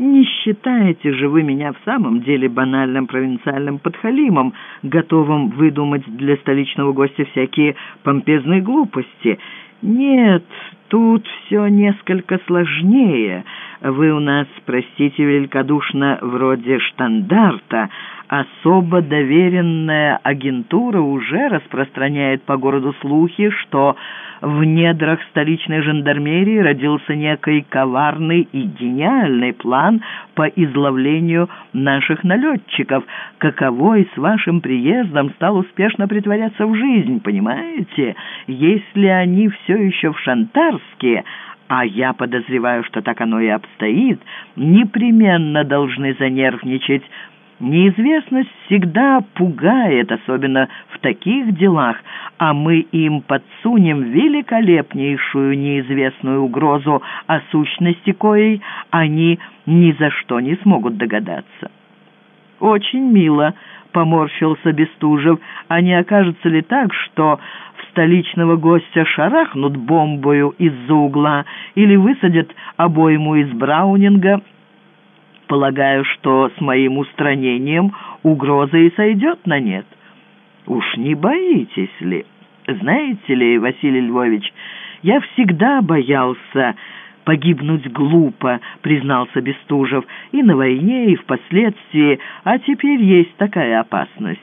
Не считаете же вы меня в самом деле банальным провинциальным подхалимом, готовым выдумать для столичного гостя всякие помпезные глупости? Нет, тут все несколько сложнее. Вы у нас, простите великодушно, вроде штандарта, особо доверенная агентура уже распространяет по городу слухи, что в недрах столичной жандармерии родился некий коварный и гениальный план по изловлению наших налетчиков, каковой с вашим приездом стал успешно притворяться в жизнь, понимаете? Если они все еще в Шантарске, а я подозреваю, что так оно и обстоит, непременно должны занервничать, Неизвестность всегда пугает, особенно в таких делах, а мы им подсунем великолепнейшую неизвестную угрозу, о сущности коей они ни за что не смогут догадаться. «Очень мило», — поморщился Бестужев, «а не окажется ли так, что в столичного гостя шарахнут бомбою из-за угла или высадят обойму из Браунинга?» Полагаю, что с моим устранением угроза и сойдет на нет. Уж не боитесь ли? Знаете ли, Василий Львович, я всегда боялся погибнуть глупо, признался Бестужев, и на войне, и впоследствии, а теперь есть такая опасность.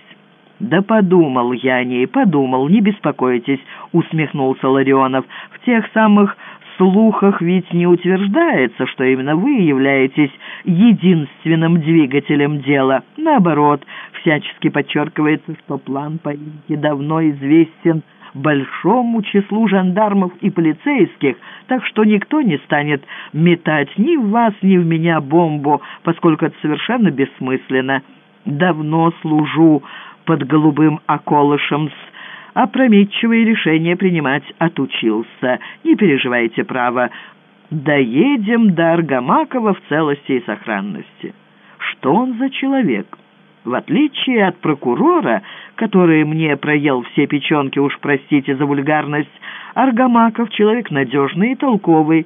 «Да подумал я о ней, подумал, не беспокойтесь», — усмехнулся Ларионов. «В тех самых слухах ведь не утверждается, что именно вы являетесь единственным двигателем дела. Наоборот, всячески подчеркивается, что план поимки давно известен большому числу жандармов и полицейских, так что никто не станет метать ни в вас, ни в меня бомбу, поскольку это совершенно бессмысленно. Давно служу под голубым околышем с опрометчивые решения принимать отучился. Не переживайте, право, доедем до Аргамакова в целости и сохранности. Что он за человек? В отличие от прокурора, который мне проел все печенки, уж простите за вульгарность, Аргамаков человек надежный и толковый.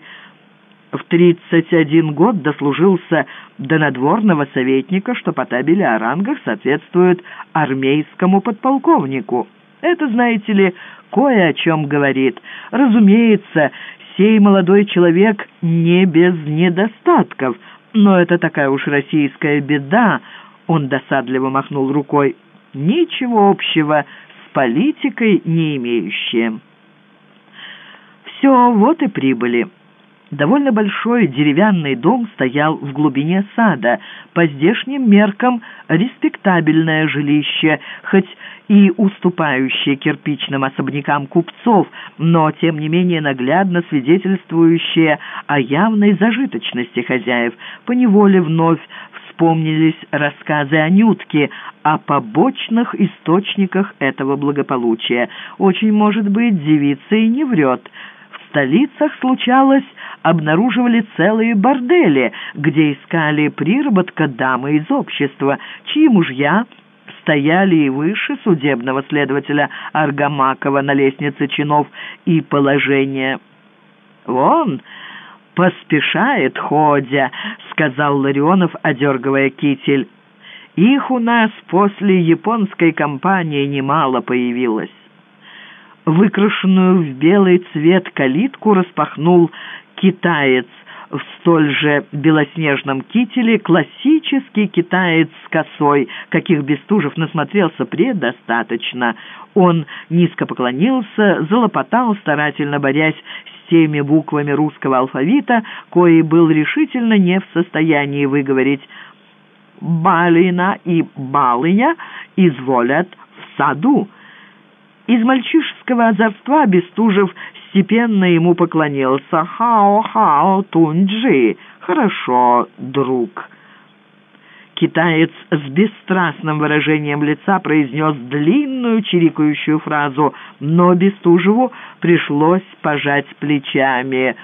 В тридцать один год дослужился до надворного советника, что по табели о рангах соответствует армейскому подполковнику. Это, знаете ли, кое о чем говорит. Разумеется, сей молодой человек не без недостатков, но это такая уж российская беда, он досадливо махнул рукой, ничего общего с политикой не имеющая. Все, вот и прибыли. Довольно большой деревянный дом стоял в глубине сада, по здешним меркам респектабельное жилище, хоть и уступающее кирпичным особнякам купцов, но тем не менее наглядно свидетельствующее о явной зажиточности хозяев. Поневоле вновь вспомнились рассказы о Нютке, о побочных источниках этого благополучия. Очень, может быть, девица и не врет. В столицах случалось обнаруживали целые бордели, где искали приработка дамы из общества, чьи мужья стояли и выше судебного следователя Аргамакова на лестнице чинов и положения. «Вон, поспешает ходя», — сказал Ларионов, одергивая китель. «Их у нас после японской кампании немало появилось». Выкрашенную в белый цвет калитку распахнул китаец в столь же белоснежном кителе, классический китаец с косой, каких Бестужев насмотрелся предостаточно. Он низко поклонился, залопотал, старательно борясь с теми буквами русского алфавита, кои был решительно не в состоянии выговорить. «Балина и балыня изволят в саду». Из мальчишеского озорства Бестужев степенно ему поклонился. «Хао-хао, Тунджи! Хорошо, друг!» Китаец с бесстрастным выражением лица произнес длинную чирикающую фразу, но Бестужеву пришлось пожать плечами.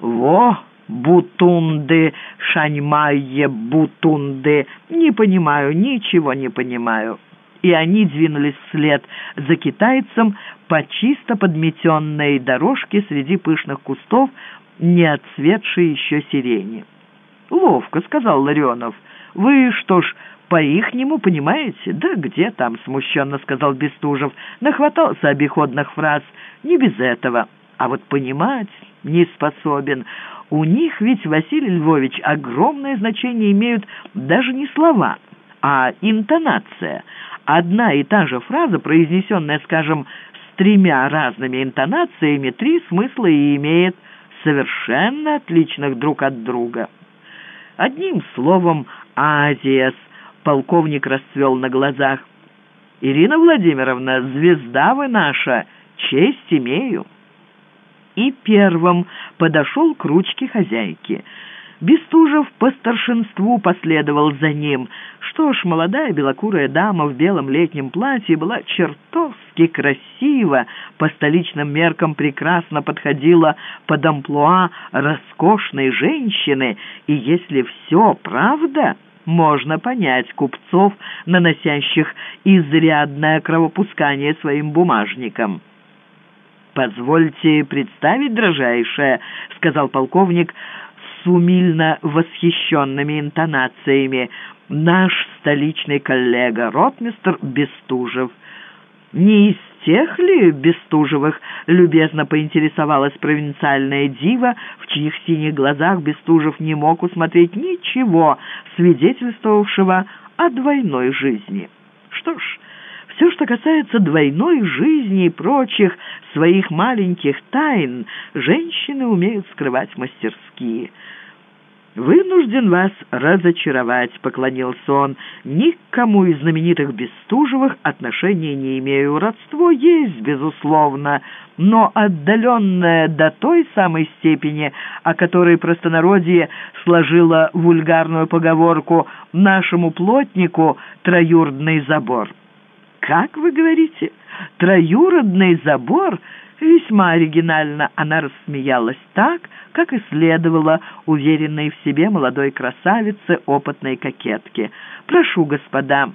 «Во!» «Бутунды, шаньмайе, бутунды! Не понимаю, ничего не понимаю!» и они двинулись вслед за китайцем по чисто подметенной дорожке среди пышных кустов, не отцветшей еще сирени. «Ловко», — сказал Ларионов. «Вы что ж, по-ихнему понимаете?» «Да где там?» — смущенно сказал Бестужев. Нахватался обиходных фраз. «Не без этого. А вот понимать не способен. У них ведь, Василий Львович, огромное значение имеют даже не слова, а интонация. Одна и та же фраза, произнесенная, скажем, тремя разными интонациями, три смысла и имеет совершенно отличных друг от друга. Одним словом, Азиас полковник расцвел на глазах. «Ирина Владимировна, звезда вы наша, честь имею» и первым подошел к ручке хозяйки. Бестужев по старшинству последовал за ним. Что ж, молодая белокурая дама в белом летнем платье была чертовски красива, по столичным меркам прекрасно подходила под амплуа роскошной женщины, и если все правда, можно понять купцов, наносящих изрядное кровопускание своим бумажникам. «Позвольте представить, дрожайшая», — сказал полковник с умильно восхищенными интонациями, «наш столичный коллега, ротмистр Бестужев». «Не из тех ли Бестужевых?» — любезно поинтересовалась провинциальная дива, в чьих синих глазах Бестужев не мог усмотреть ничего, свидетельствовавшего о двойной жизни. «Что ж...» Все, что касается двойной жизни и прочих своих маленьких тайн, женщины умеют скрывать мастерские. «Вынужден вас разочаровать», — поклонился он. «Никому из знаменитых Бестужевых отношения не имею. Родство есть, безусловно, но отдаленное до той самой степени, о которой простонародье сложило вульгарную поговорку «нашему плотнику троюродный забор». «Как вы говорите? Троюродный забор?» Весьма оригинально она рассмеялась так, как и следовало уверенной в себе молодой красавице, опытной кокетке. «Прошу, господа».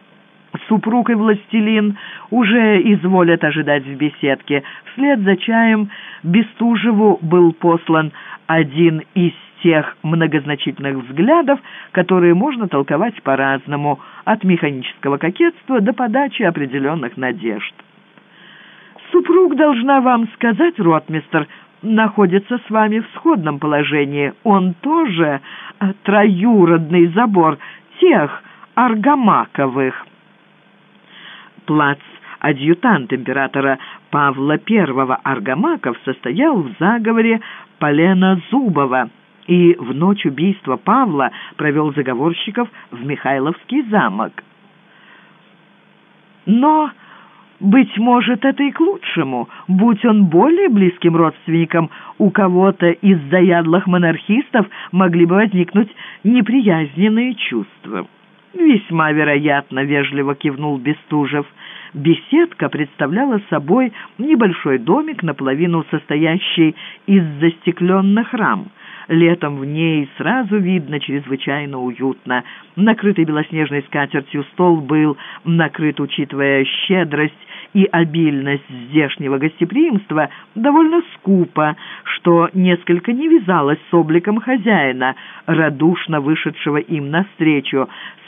Супруг и властелин уже изволят ожидать в беседке. Вслед за чаем Бестужеву был послан один из тех многозначительных взглядов, которые можно толковать по-разному, от механического кокетства до подачи определенных надежд. «Супруг, должна вам сказать, ротмистер, находится с вами в сходном положении. Он тоже э, троюродный забор тех Аргамаковых». Плац адъютант императора Павла I Аргамаков состоял в заговоре Полена Зубова – и в ночь убийства Павла провел заговорщиков в Михайловский замок. Но, быть может, это и к лучшему. Будь он более близким родственником, у кого-то из заядлых монархистов могли бы возникнуть неприязненные чувства. «Весьма вероятно», — вежливо кивнул Бестужев. Беседка представляла собой небольшой домик, наполовину состоящий из застекленных рам — Летом в ней сразу видно чрезвычайно уютно. Накрытый белоснежной скатертью стол был накрыт, учитывая щедрость и обильность здешнего гостеприимства, довольно скупо, что несколько не вязалось с обликом хозяина, радушно вышедшего им навстречу,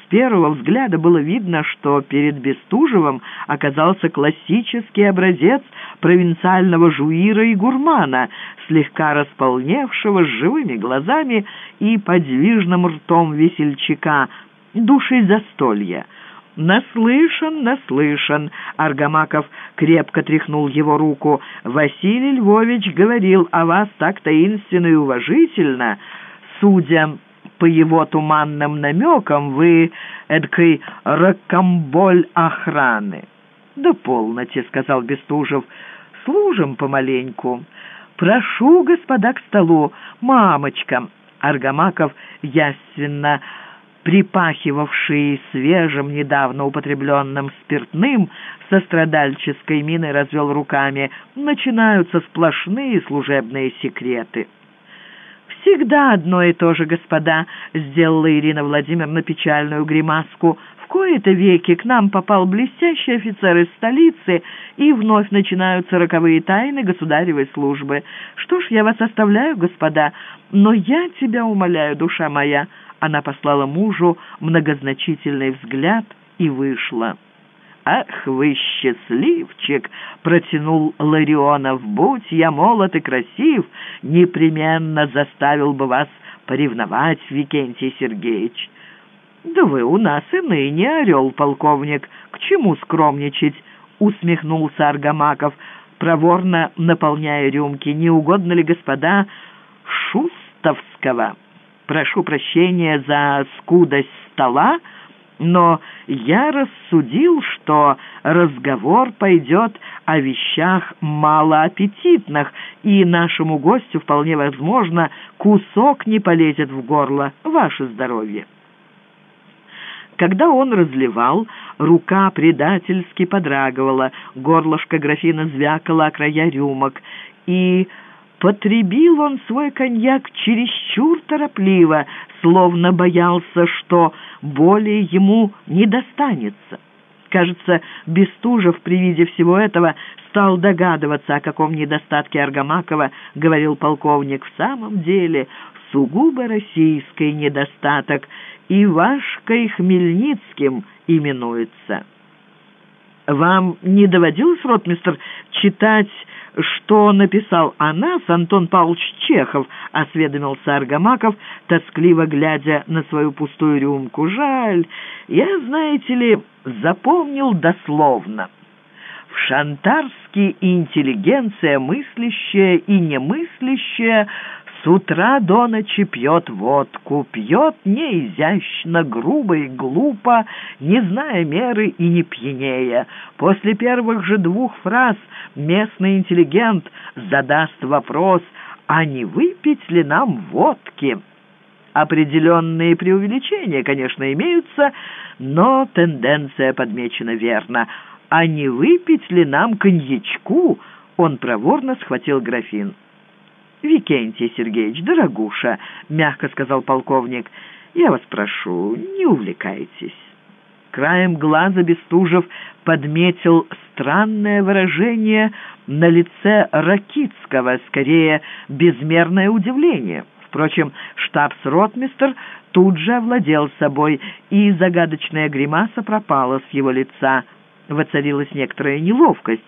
первого взгляда было видно, что перед Бестужевым оказался классический образец провинциального жуира и гурмана, слегка располневшего, с живыми глазами и подвижным ртом весельчака, душей застолья. «Наслышан, наслышан!» — Аргамаков крепко тряхнул его руку. «Василий Львович говорил о вас так таинственно и уважительно, судя по его туманным намекам вы эдакой ракомболь охраны». «Да полноте», — сказал Бестужев, — «служим помаленьку». «Прошу, господа, к столу, мамочка». Аргамаков яственно припахивавший свежим, недавно употребленным спиртным, со страдальческой миной развел руками. Начинаются сплошные служебные секреты. «Всегда одно и то же, господа», — сделала Ирина Владимировна печальную гримаску. «В кои-то веки к нам попал блестящий офицер из столицы, и вновь начинаются роковые тайны государевой службы. Что ж, я вас оставляю, господа, но я тебя умоляю, душа моя, Она послала мужу многозначительный взгляд и вышла. «Ах вы счастливчик!» — протянул Ларионов. «Будь я молод и красив, непременно заставил бы вас поревновать, Викентий Сергеевич». «Да вы у нас и ныне орел, полковник. К чему скромничать?» — усмехнулся Аргамаков, проворно наполняя рюмки. «Не угодно ли, господа, Шустовского? Прошу прощения за скудость стола, но я рассудил, что разговор пойдет о вещах малоаппетитных, и нашему гостю вполне возможно кусок не полезет в горло. Ваше здоровье!» Когда он разливал, рука предательски подрагивала, горлышко графина звякало о края рюмок, и потребил он свой коньяк чересчур торопливо, словно боялся, что более ему не достанется. Кажется, Бестужев при виде всего этого стал догадываться, о каком недостатке Аргамакова говорил полковник. В самом деле, сугубо российский недостаток – Ивашкой Хмельницким именуется. Вам не доводилось, ротмистр, читать, что написал о нас Антон Павлович Чехов, осведомился Аргамаков, тоскливо глядя на свою пустую рюмку. Жаль, я, знаете ли, запомнил дословно. В Шантарске интеллигенция мыслящая и немыслящая с утра до ночи пьет водку, пьет неизящно, грубо и глупо, не зная меры и не пьянея. После первых же двух фраз местный интеллигент задаст вопрос, а не выпить ли нам водки? Определенные преувеличения, конечно, имеются, но тенденция подмечена верно. А не выпить ли нам коньячку? Он проворно схватил графин. «Викентий Сергеевич, дорогуша», — мягко сказал полковник, — «я вас прошу, не увлекайтесь». Краем глаза Бестужев подметил странное выражение на лице Ракитского, скорее безмерное удивление. Впрочем, штабс-ротмистер тут же овладел собой, и загадочная гримаса пропала с его лица. Воцарилась некоторая неловкость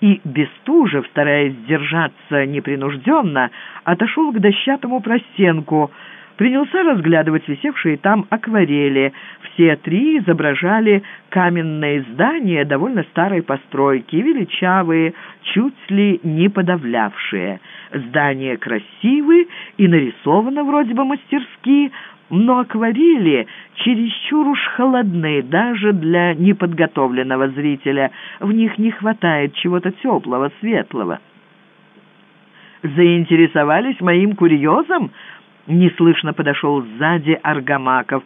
и Бестужев, стараясь держаться непринужденно, отошел к дощатому простенку, принялся разглядывать висевшие там акварели. Все три изображали каменные здания довольно старой постройки, величавые, чуть ли не подавлявшие. Здания красивые и нарисованы вроде бы мастерски, но акварели чересчур уж холодны даже для неподготовленного зрителя. В них не хватает чего-то теплого, светлого. «Заинтересовались моим курьезом?» Неслышно подошел сзади Аргамаков.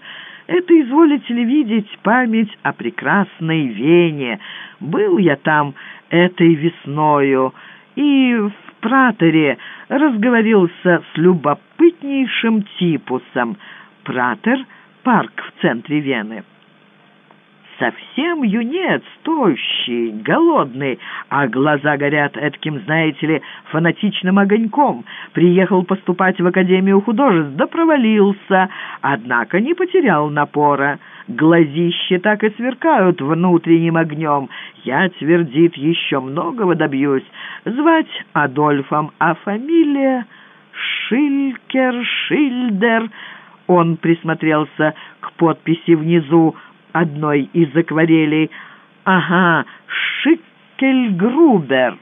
«Это, изволите ли видеть, память о прекрасной Вене. Был я там этой весною и в Праторе разговорился с любопытнейшим типусом». Пратер, парк в центре Вены. Совсем юнец, тощий, голодный, а глаза горят этким, знаете ли, фанатичным огоньком. Приехал поступать в Академию художеств, да провалился, однако не потерял напора. Глазища так и сверкают внутренним огнем. Я, твердит, еще многого добьюсь. Звать Адольфом, а фамилия Шилькер, Шильдер... Он присмотрелся к подписи внизу одной из акварелей. «Ага, Шикельгрубер».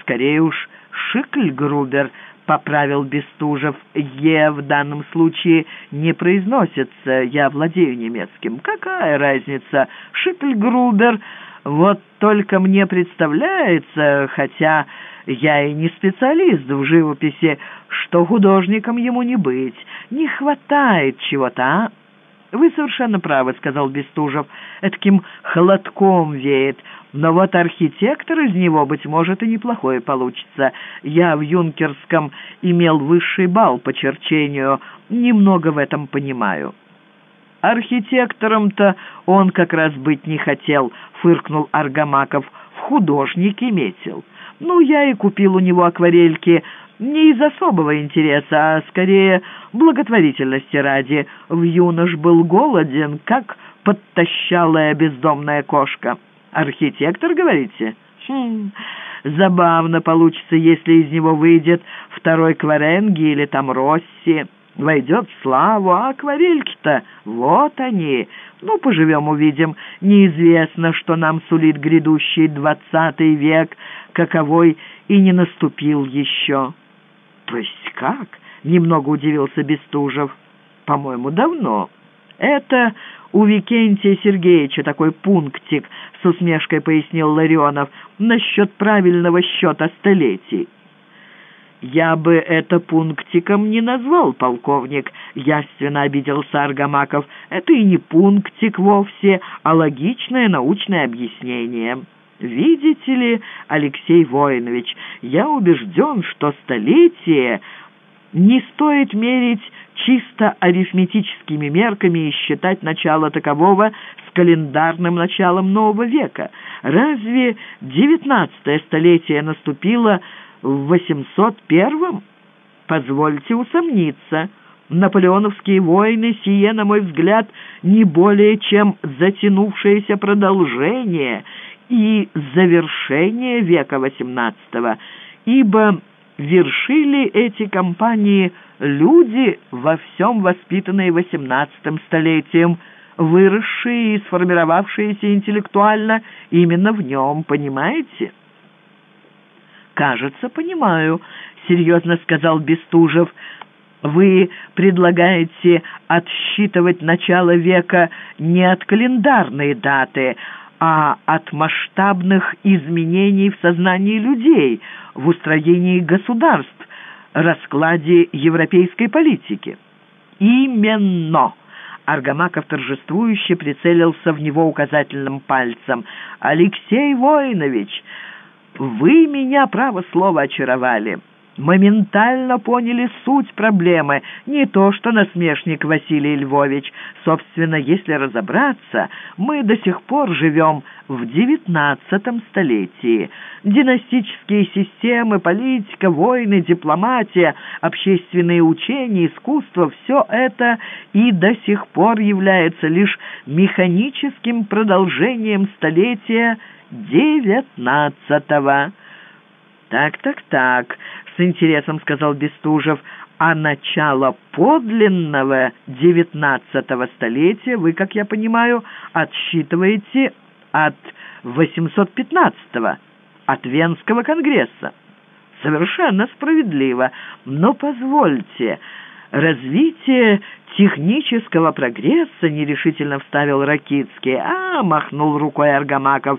«Скорее уж, Шикльгрубер», — поправил Бестужев. «Е в данном случае не произносится, я владею немецким. Какая разница? Шикльгрубер. Вот только мне представляется, хотя я и не специалист в живописи, что художником ему не быть. Не хватает чего-то, а?» «Вы совершенно правы», — сказал Бестужев. «Таким холодком веет. Но вот архитектор из него, быть может, и неплохой получится. Я в Юнкерском имел высший балл по черчению. Немного в этом понимаю». «Архитектором-то он как раз быть не хотел», — фыркнул Аргамаков. «В художнике метил». Ну, я и купил у него акварельки не из особого интереса, а скорее благотворительности ради. В юнош был голоден, как подтащалая бездомная кошка. Архитектор, говорите? Хм, забавно получится, если из него выйдет второй Кваренги или там Росси. Войдет в славу, а акварельки-то вот они. Ну, поживем-увидим. Неизвестно, что нам сулит грядущий двадцатый век, каковой и не наступил еще». «То есть как?» — немного удивился Бестужев. «По-моему, давно. Это у Викентия Сергеевича такой пунктик», — с усмешкой пояснил Ларионов, «насчет правильного счета столетий». «Я бы это пунктиком не назвал, полковник», — яственно обиделся Аргамаков. «Это и не пунктик вовсе, а логичное научное объяснение». «Видите ли, Алексей Воинович, я убежден, что столетие не стоит мерить чисто арифметическими мерками и считать начало такового с календарным началом нового века. Разве девятнадцатое столетие наступило в 801-м? Позвольте усомниться». Наполеоновские войны сие, на мой взгляд, не более чем затянувшееся продолжение и завершение века XVIII, ибо вершили эти кампании люди, во всем воспитанные XVIII столетием, выросшие и сформировавшиеся интеллектуально именно в нем, понимаете? «Кажется, понимаю», — серьезно сказал Бестужев. «Вы предлагаете отсчитывать начало века не от календарной даты, а от масштабных изменений в сознании людей, в устроении государств, раскладе европейской политики. Именно. Аргамаков торжествующе прицелился в него указательным пальцем. «Алексей Воинович, вы меня, право слова, очаровали» моментально поняли суть проблемы, не то что насмешник Василий Львович. Собственно, если разобраться, мы до сих пор живем в девятнадцатом столетии. Династические системы, политика, войны, дипломатия, общественные учения, искусство — все это и до сих пор является лишь механическим продолжением столетия девятнадцатого. «Так, так, так», — с интересом сказал Бестужев, «а начало подлинного девятнадцатого столетия вы, как я понимаю, отсчитываете от 815-го, от Венского конгресса». «Совершенно справедливо, но позвольте...» «Развитие технического прогресса», — нерешительно вставил Ракицкий. «А!» — махнул рукой Аргамаков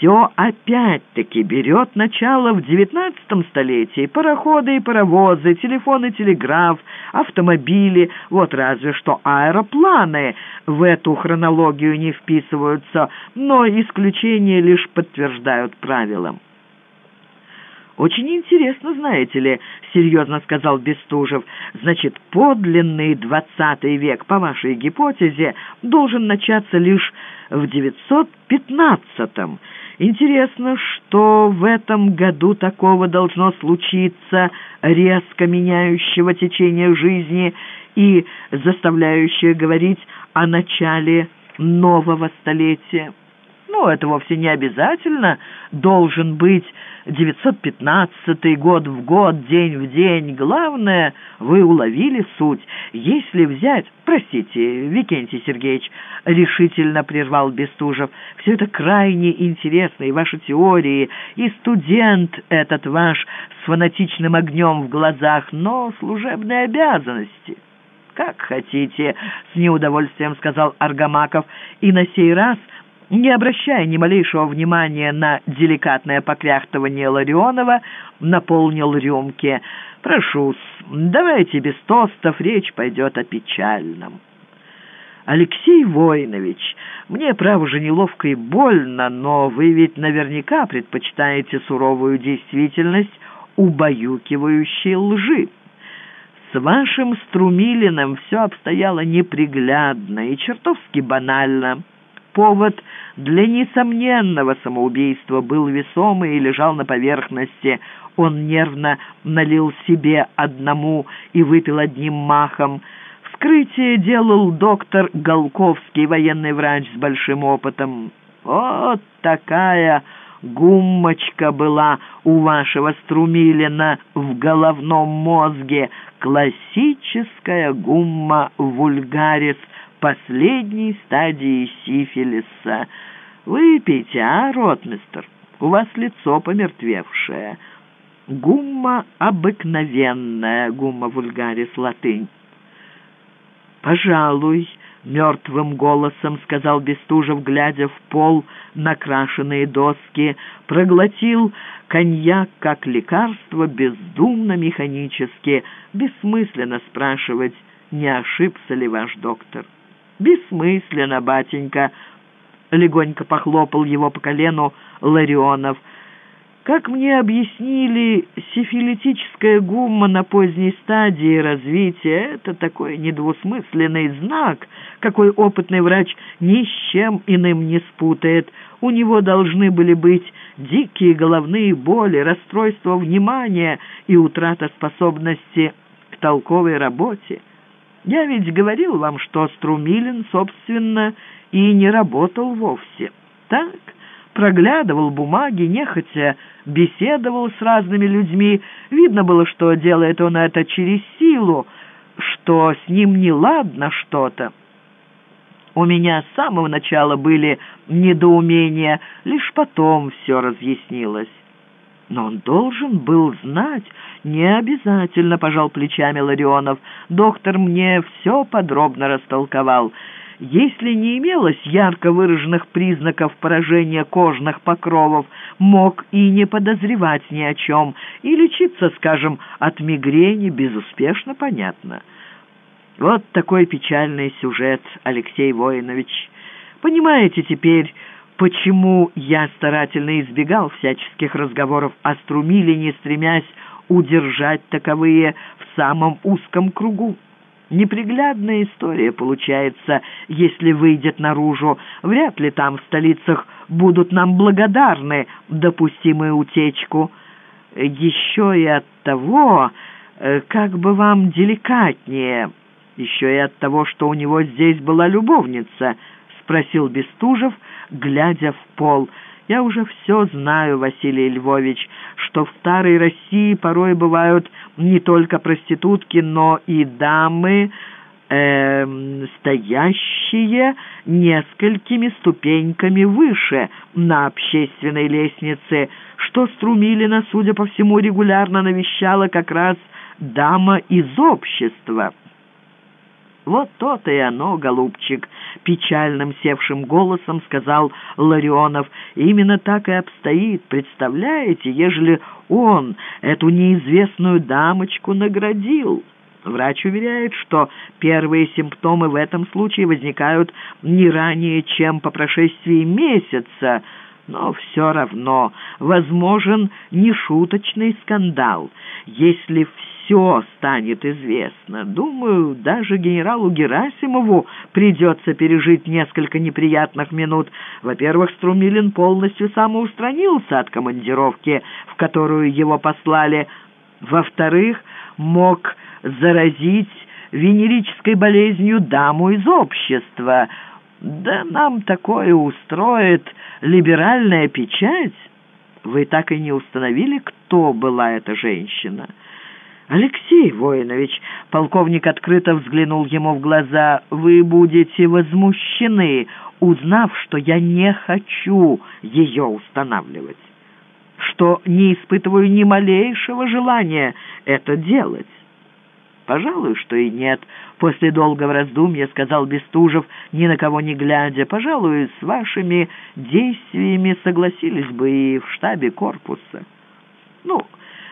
все опять-таки берет начало в девятнадцатом столетии. Пароходы и паровозы, телефоны, телеграф, автомобили, вот разве что аэропланы в эту хронологию не вписываются, но исключения лишь подтверждают правилам. «Очень интересно, знаете ли», — серьезно сказал Бестужев. «Значит, подлинный двадцатый век, по вашей гипотезе, должен начаться лишь в девятьсот пятнадцатом. Интересно, что в этом году такого должно случиться, резко меняющего течение жизни и заставляющее говорить о начале нового столетия. Ну, это вовсе не обязательно должен быть 915 год в год, день в день. Главное, вы уловили суть. Если взять... Простите, Викентий Сергеевич, решительно прервал Бестужев. Все это крайне интересно, и ваши теории, и студент этот ваш с фанатичным огнем в глазах, но служебные обязанности... «Как хотите», — с неудовольствием сказал Аргамаков, и на сей раз не обращая ни малейшего внимания на деликатное покряхтывание Ларионова, наполнил рюмки. «Прошу, давайте без тостов, речь пойдет о печальном». «Алексей Воинович, мне, право же, неловко и больно, но вы ведь наверняка предпочитаете суровую действительность убаюкивающей лжи. С вашим Струмилиным все обстояло неприглядно и чертовски банально». Повод для несомненного самоубийства был весомый и лежал на поверхности. Он нервно налил себе одному и выпил одним махом. Вскрытие делал доктор Голковский, военный врач с большим опытом. Вот такая гуммочка была у вашего Струмилина в головном мозге, классическая гумма вульгарис последней стадии сифилиса. Выпейте, а, ротмистер, у вас лицо помертвевшее. Гумма обыкновенная, гумма вульгарис латынь. «Пожалуй», — мертвым голосом сказал Бестужев, глядя в пол на крашеные доски, проглотил коньяк как лекарство бездумно, механически. Бессмысленно спрашивать, не ошибся ли ваш доктор. «Бессмысленно, батенька», — легонько похлопал его по колену Ларионов, — как мне объяснили, сифилитическая гумма на поздней стадии развития — это такой недвусмысленный знак, какой опытный врач ни с чем иным не спутает. У него должны были быть дикие головные боли, расстройство внимания и утрата способности к толковой работе. Я ведь говорил вам, что Струмилин, собственно, и не работал вовсе. Так проглядывал бумаги, нехотя беседовал с разными людьми. Видно было, что делает он это через силу, что с ним неладно что-то. У меня с самого начала были недоумения, лишь потом все разъяснилось. Но он должен был знать. Не обязательно, пожал плечами Ларионов. Доктор мне все подробно растолковал. Если не имелось ярко выраженных признаков поражения кожных покровов, мог и не подозревать ни о чем, и лечиться, скажем, от мигрени безуспешно понятно. Вот такой печальный сюжет, Алексей Воинович. Понимаете теперь, почему я старательно избегал всяческих разговоров о Струмиле, не стремясь удержать таковые в самом узком кругу? Неприглядная история получается, если выйдет наружу. Вряд ли там в столицах будут нам благодарны допустимую утечку. Еще и от того, э, как бы вам деликатнее, еще и от того, что у него здесь была любовница, спросил Бестужев, глядя в пол. Я уже все знаю, Василий Львович, что в старой России порой бывают не только проститутки, но и дамы, э, стоящие несколькими ступеньками выше на общественной лестнице, что Струмилина, судя по всему, регулярно навещала как раз дама из общества». «Вот то-то и оно, голубчик», — печальным севшим голосом сказал Ларионов. «Именно так и обстоит. Представляете, ежели он эту неизвестную дамочку наградил?» Врач уверяет, что первые симптомы в этом случае возникают не ранее, чем по прошествии месяца, но все равно возможен нешуточный скандал. Если все станет известно, думаю, даже генералу Герасимову придется пережить несколько неприятных минут. Во-первых, Струмилин полностью самоустранился от командировки, в которую его послали. Во-вторых, мог заразить венерической болезнью даму из общества. Да нам такое устроит либеральная печать. Вы так и не установили, кто была эта женщина?» «Алексей Воинович», — полковник открыто взглянул ему в глаза, — «вы будете возмущены, узнав, что я не хочу ее устанавливать, что не испытываю ни малейшего желания это делать». «Пожалуй, что и нет», — после долгого раздумья сказал Бестужев, ни на кого не глядя. «Пожалуй, с вашими действиями согласились бы и в штабе корпуса». «Ну,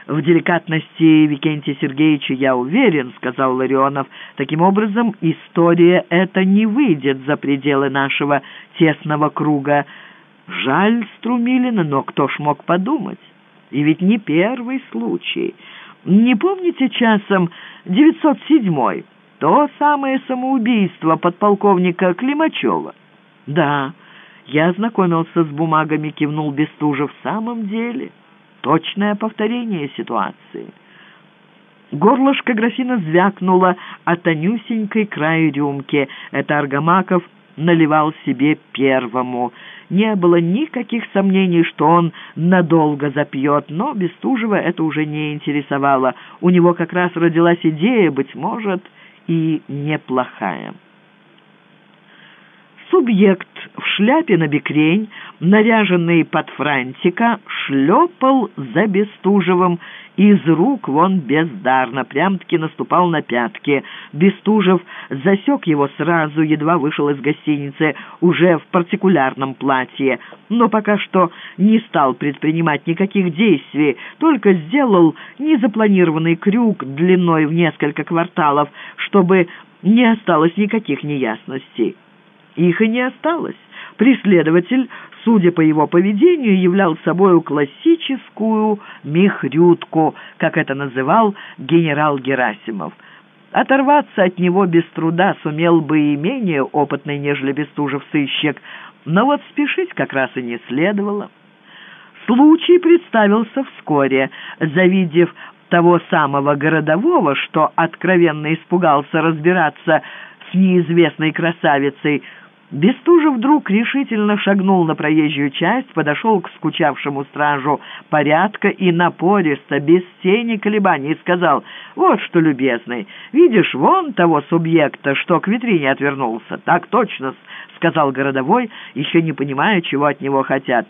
в деликатности Викентия Сергеевича я уверен», — сказал Ларионов. «Таким образом, история эта не выйдет за пределы нашего тесного круга. Жаль Струмилина, но кто ж мог подумать? И ведь не первый случай». Не помните часом 907-й? То самое самоубийство подполковника Климачева. Да, я ознакомился с бумагами, кивнул Бестужев. В самом деле... точное повторение ситуации. Горлышко графина звякнуло о тонюсенькой краю рюмки. Это Аргамаков наливал себе первому. Не было никаких сомнений, что он надолго запьет, но Бестужева это уже не интересовало. У него как раз родилась идея, быть может, и неплохая. Субъект в шляпе на бекрень, наряженный под франтика, шлепал за Бестужевым, из рук вон бездарно, прям-таки наступал на пятки. Бестужев засек его сразу, едва вышел из гостиницы, уже в партикулярном платье, но пока что не стал предпринимать никаких действий, только сделал незапланированный крюк длиной в несколько кварталов, чтобы не осталось никаких неясностей. Их и не осталось. Преследователь, судя по его поведению, являл собою классическую михрютку, как это называл генерал Герасимов. Оторваться от него без труда сумел бы и менее опытный, нежели Бестужев сыщик, но вот спешить как раз и не следовало. Случай представился вскоре, завидев того самого городового, что откровенно испугался разбираться с неизвестной красавицей, Бестужев вдруг решительно шагнул на проезжую часть, подошел к скучавшему стражу порядка и напористо, без тени колебаний, сказал, «Вот что, любезный, видишь вон того субъекта, что к витрине отвернулся?» «Так точно», — сказал городовой, еще не понимая, чего от него хотят.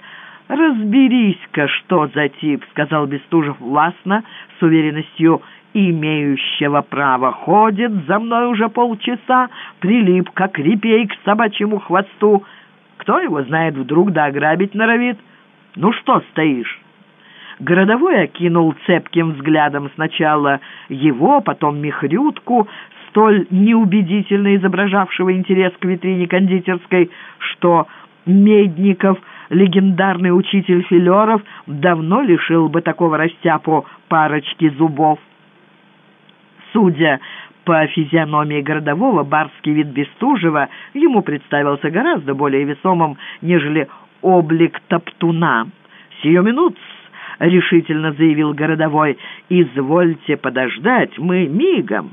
«Разберись-ка, что за тип», — сказал Бестужев властно, с уверенностью имеющего право, ходит за мной уже полчаса, прилип, как репей к собачьему хвосту. Кто его знает, вдруг да ограбить норовит? Ну что стоишь?» Городовой окинул цепким взглядом сначала его, потом Михрютку, столь неубедительно изображавшего интерес к витрине кондитерской, что Медников, легендарный учитель филеров, давно лишил бы такого растяпу парочки зубов. Судя по физиономии городового, барский вид Бестужева ему представился гораздо более весомым, нежели облик топтуна. «Сию минут решительно заявил городовой, — «извольте подождать, мы мигом».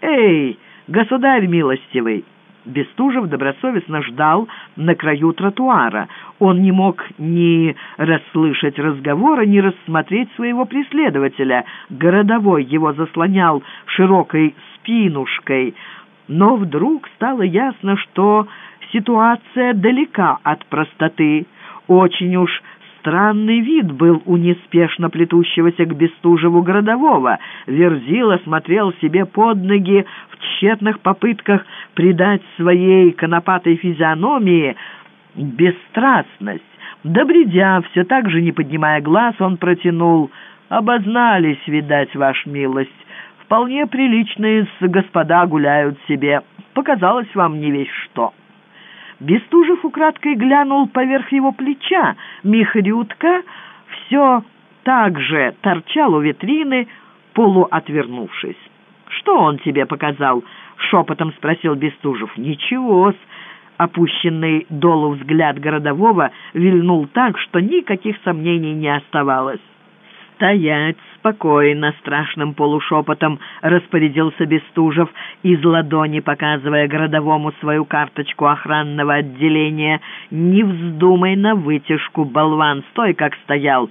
«Эй, государь милостивый!» Бестужев добросовестно ждал на краю тротуара. Он не мог ни расслышать разговора, ни рассмотреть своего преследователя. Городовой его заслонял широкой спинушкой. Но вдруг стало ясно, что ситуация далека от простоты. Очень уж Странный вид был у неспешно плетущегося к Бестужеву городового. Верзила смотрел себе под ноги в тщетных попытках придать своей конопатой физиономии бесстрастность. Добредя, все так же не поднимая глаз, он протянул «Обознались, видать, ваш милость. Вполне приличные господа гуляют себе. Показалось вам не весь что». Бестужев украдкой глянул поверх его плеча. Михрютка все так же торчал у витрины, полуотвернувшись. «Что он тебе показал?» — шепотом спросил Бестужев. «Ничего-с». Опущенный долу взгляд городового вильнул так, что никаких сомнений не оставалось. «Стоять спокойно!» — страшным полушепотом распорядился Бестужев, из ладони показывая городовому свою карточку охранного отделения. «Не вздумай на вытяжку, болван, стой, как стоял!»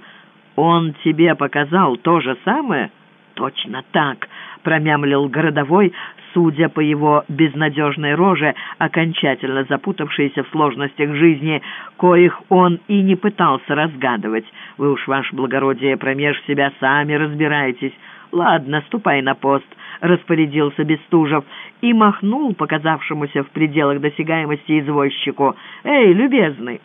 «Он тебе показал то же самое?» «Точно так!» — промямлил городовой, судя по его безнадежной роже, окончательно запутавшейся в сложностях жизни, коих он и не пытался разгадывать. «Вы уж, ваше благородие, промеж себя сами разбираетесь. Ладно, ступай на пост», — распорядился Бестужев и махнул показавшемуся в пределах досягаемости извозчику. «Эй, любезный!»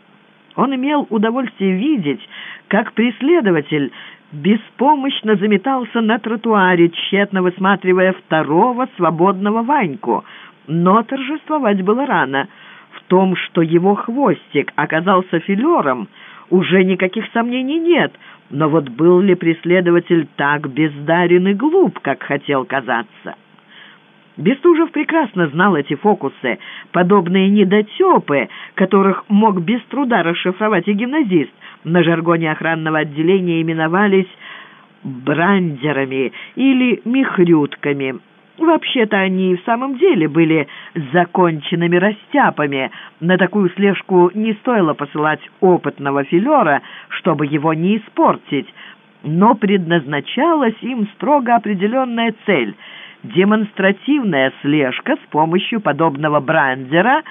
Он имел удовольствие видеть, как преследователь беспомощно заметался на тротуаре, тщетно высматривая второго свободного Ваньку. Но торжествовать было рано. В том, что его хвостик оказался филером, уже никаких сомнений нет, но вот был ли преследователь так бездарен и глуп, как хотел казаться? Бестужев прекрасно знал эти фокусы, подобные недотепы, которых мог без труда расшифровать и гимназист, на жаргоне охранного отделения именовались брандерами или михрютками. Вообще-то они в самом деле были законченными растяпами. На такую слежку не стоило посылать опытного филера, чтобы его не испортить. Но предназначалась им строго определенная цель — демонстративная слежка с помощью подобного брандера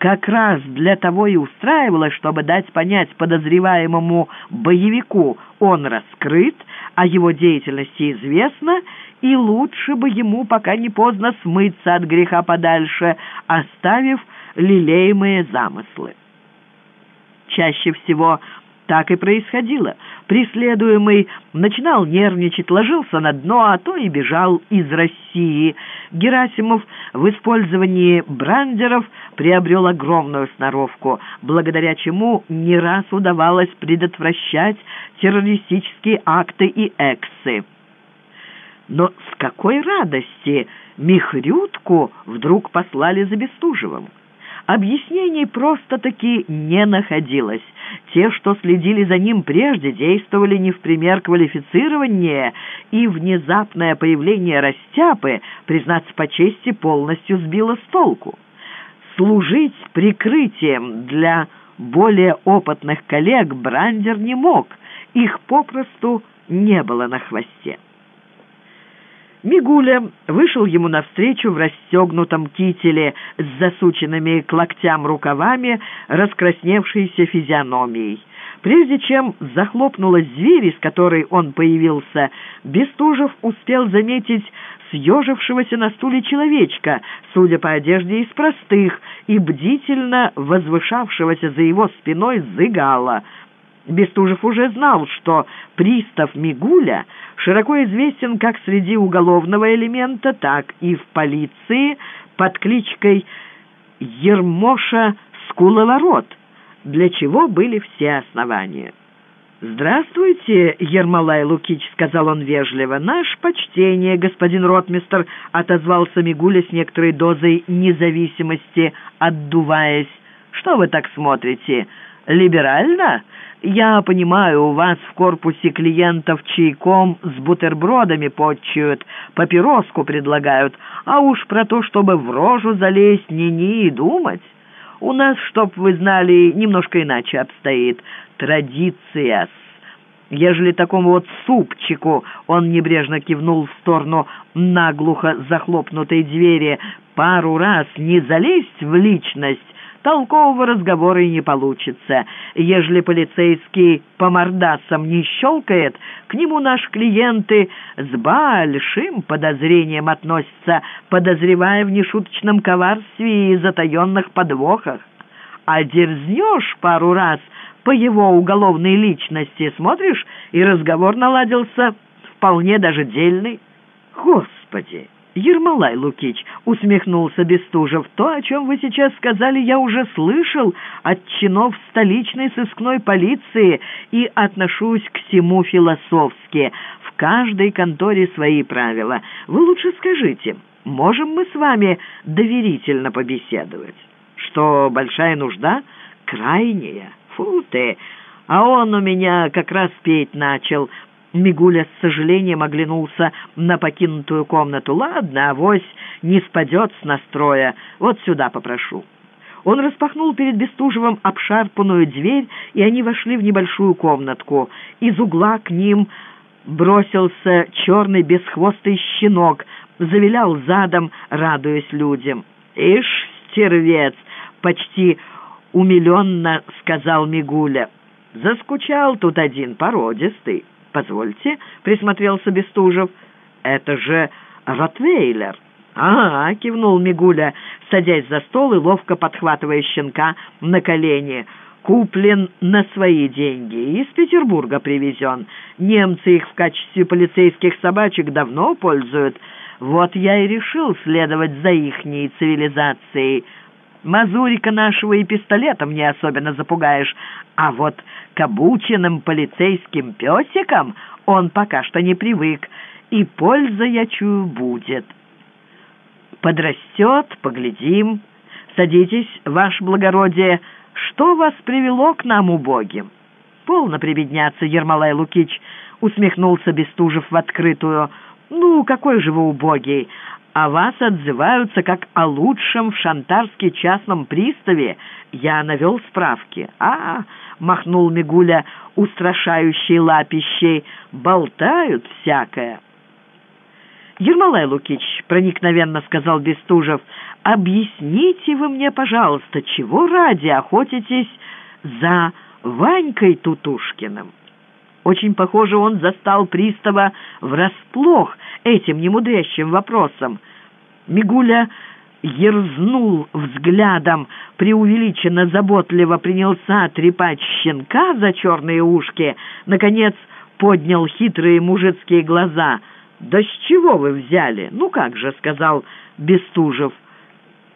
как раз для того и устраивалась, чтобы дать понять подозреваемому боевику, он раскрыт, о его деятельности известно, и лучше бы ему пока не поздно смыться от греха подальше, оставив лелеемые замыслы. Чаще всего так и происходило. Преследуемый начинал нервничать, ложился на дно, а то и бежал из России. Герасимов в использовании брандеров приобрел огромную сноровку, благодаря чему не раз удавалось предотвращать террористические акты и эксы. Но с какой радости Михрютку вдруг послали за Бестужевым? Объяснений просто-таки не находилось. Те, что следили за ним прежде, действовали не в пример квалифицирования, и внезапное появление Растяпы, признаться по чести, полностью сбило с толку. Служить прикрытием для более опытных коллег Брандер не мог, их попросту не было на хвосте. Мигуля вышел ему навстречу в расстегнутом кителе с засученными к локтям рукавами, раскрасневшейся физиономией. Прежде чем захлопнулась дверь, из которой он появился, Бестужев успел заметить съежившегося на стуле человечка, судя по одежде из простых, и бдительно возвышавшегося за его спиной зыгала — Бестужев уже знал, что пристав Мигуля широко известен как среди уголовного элемента, так и в полиции под кличкой Ермоша Скуловорот, для чего были все основания. «Здравствуйте, Ермолай Лукич», — сказал он вежливо. «Наш почтение, господин ротмистер», — отозвался Мигуля с некоторой дозой независимости, отдуваясь. «Что вы так смотрите? Либерально?» Я понимаю, у вас в корпусе клиентов чайком с бутербродами подчуют, папироску предлагают, а уж про то, чтобы в рожу залезть, ни-ни и думать. У нас, чтоб вы знали, немножко иначе обстоит. Традиция. Ежели такому вот супчику, он небрежно кивнул в сторону наглухо захлопнутой двери, пару раз не залезть в личность, толкового разговора и не получится. Ежели полицейский по мордасам не щелкает, к нему наши клиенты с большим подозрением относятся, подозревая в нешуточном коварстве и затаенных подвохах. А дерзнешь пару раз по его уголовной личности, смотришь, и разговор наладился вполне даже дельный. Господи! «Ермолай Лукич», — усмехнулся Бестужев, — «то, о чем вы сейчас сказали, я уже слышал от чинов столичной сыскной полиции и отношусь к всему философски. В каждой конторе свои правила. Вы лучше скажите, можем мы с вами доверительно побеседовать? Что, большая нужда? Крайняя. Фу ты! А он у меня как раз петь начал». Мигуля с сожалением оглянулся на покинутую комнату. «Ладно, авось не спадет с настроя. Вот сюда попрошу». Он распахнул перед Бестужевым обшарпанную дверь, и они вошли в небольшую комнатку. Из угла к ним бросился черный бесхвостый щенок, завилял задом, радуясь людям. «Ишь, стервец!» — почти умиленно сказал Мигуля. «Заскучал тут один, породистый». «Позвольте», — присмотрелся Бестужев, — «это же Ротвейлер». «Ага», — кивнул Мигуля, садясь за стол и ловко подхватывая щенка на колени. «Куплен на свои деньги, из Петербурга привезен. Немцы их в качестве полицейских собачек давно пользуют. Вот я и решил следовать за ихней цивилизацией». Мазурика нашего и пистолетом не особенно запугаешь, а вот к обученным полицейским песикам он пока что не привык, и польза, я чую, будет. Подрастет, поглядим. Садитесь, ваше благородие. Что вас привело к нам, убогим? «Полно прибедняться, Ермолай Лукич», — усмехнулся Бестужев в открытую. «Ну, какой же вы убогий! О вас отзываются как о лучшем в Шантарске частном приставе. Я навел справки». «А, — махнул Мигуля устрашающей лапищей, — болтают всякое». «Ермолай Лукич», — проникновенно сказал Бестужев, — «объясните вы мне, пожалуйста, чего ради охотитесь за Ванькой Тутушкиным?» Очень похоже, он застал пристава врасплох этим немудрящим вопросом. Мигуля ерзнул взглядом, преувеличенно заботливо принялся трепать щенка за черные ушки, наконец поднял хитрые мужицкие глаза — «Да с чего вы взяли? Ну как же», — сказал Бестужев.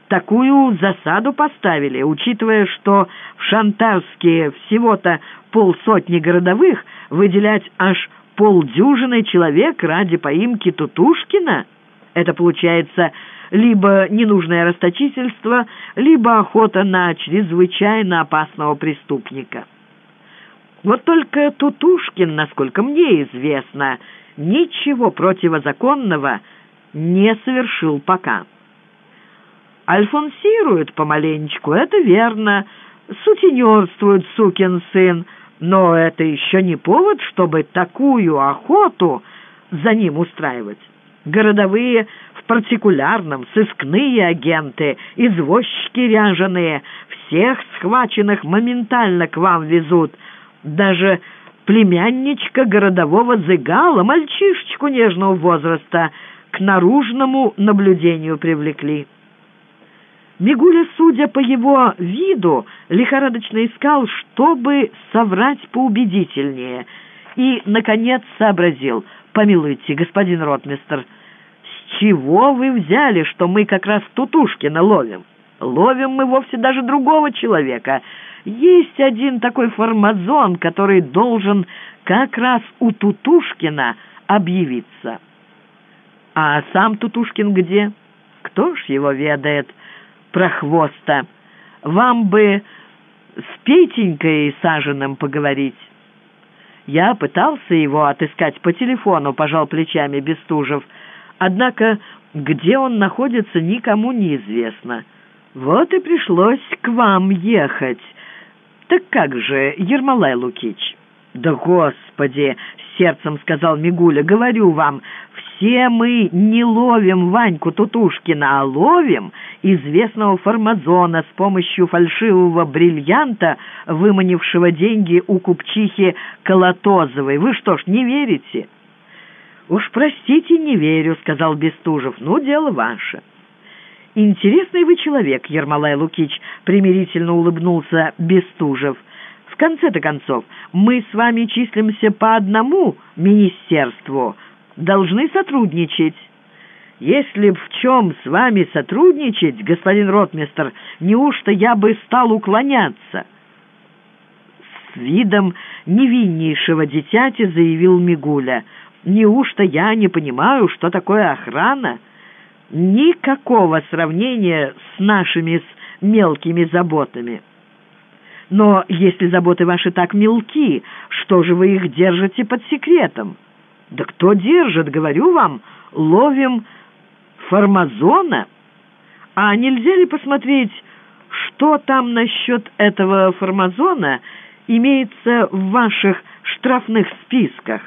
«Такую засаду поставили, учитывая, что в Шантарске всего-то полсотни городовых, выделять аж полдюжины человек ради поимки Тутушкина? Это получается либо ненужное расточительство, либо охота на чрезвычайно опасного преступника. Вот только Тутушкин, насколько мне известно, — ничего противозаконного не совершил пока. Альфонсирует помаленечку, это верно, сутенерствует сукин сын, но это еще не повод, чтобы такую охоту за ним устраивать. Городовые в партикулярном, сыскные агенты, извозчики ряженые, всех схваченных моментально к вам везут, даже племянничка городового зыгала, мальчишечку нежного возраста, к наружному наблюдению привлекли. Мигуля, судя по его виду, лихорадочно искал, чтобы соврать поубедительнее, и, наконец, сообразил. «Помилуйте, господин ротмистер, с чего вы взяли, что мы как раз Тутушкина ловим? Ловим мы вовсе даже другого человека». Есть один такой формазон, который должен как раз у Тутушкина объявиться. А сам Тутушкин где? Кто ж его ведает? Про хвоста. Вам бы с Петенькой Саженым поговорить. Я пытался его отыскать по телефону, пожал плечами Бестужев. Однако где он находится, никому не известно. Вот и пришлось к вам ехать. «Так как же, Ермолай Лукич?» «Да господи!» — сердцем сказал Мигуля. «Говорю вам, все мы не ловим Ваньку Тутушкина, а ловим известного фармазона с помощью фальшивого бриллианта, выманившего деньги у купчихи Колотозовой. Вы что ж, не верите?» «Уж простите, не верю», — сказал Бестужев. «Ну, дело ваше». «Интересный вы человек, Ермолай Лукич», — примирительно улыбнулся Бестужев. «В конце-то концов, мы с вами числимся по одному министерству, должны сотрудничать». «Если б в чем с вами сотрудничать, господин ротмистер, неужто я бы стал уклоняться?» С видом невиннейшего дитяти заявил Мигуля. «Неужто я не понимаю, что такое охрана?» никакого сравнения с нашими с мелкими заботами. Но если заботы ваши так мелки, что же вы их держите под секретом? Да кто держит, говорю вам, ловим формазона. А нельзя ли посмотреть, что там насчет этого формазона имеется в ваших штрафных списках?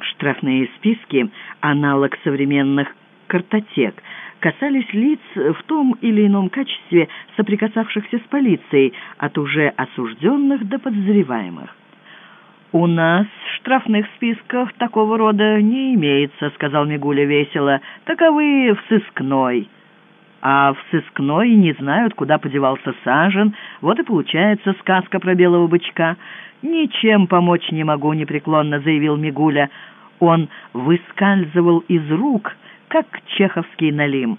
Штрафные списки — аналог современных картотек касались лиц в том или ином качестве, соприкасавшихся с полицией, от уже осужденных до подозреваемых. «У нас в штрафных списках такого рода не имеется», — сказал Мигуля весело. «Таковы в сыскной». А в сыскной не знают, куда подевался Сажен. Вот и получается сказка про белого бычка. «Ничем помочь не могу», — непреклонно заявил Мигуля. Он выскальзывал из рук как чеховский налим.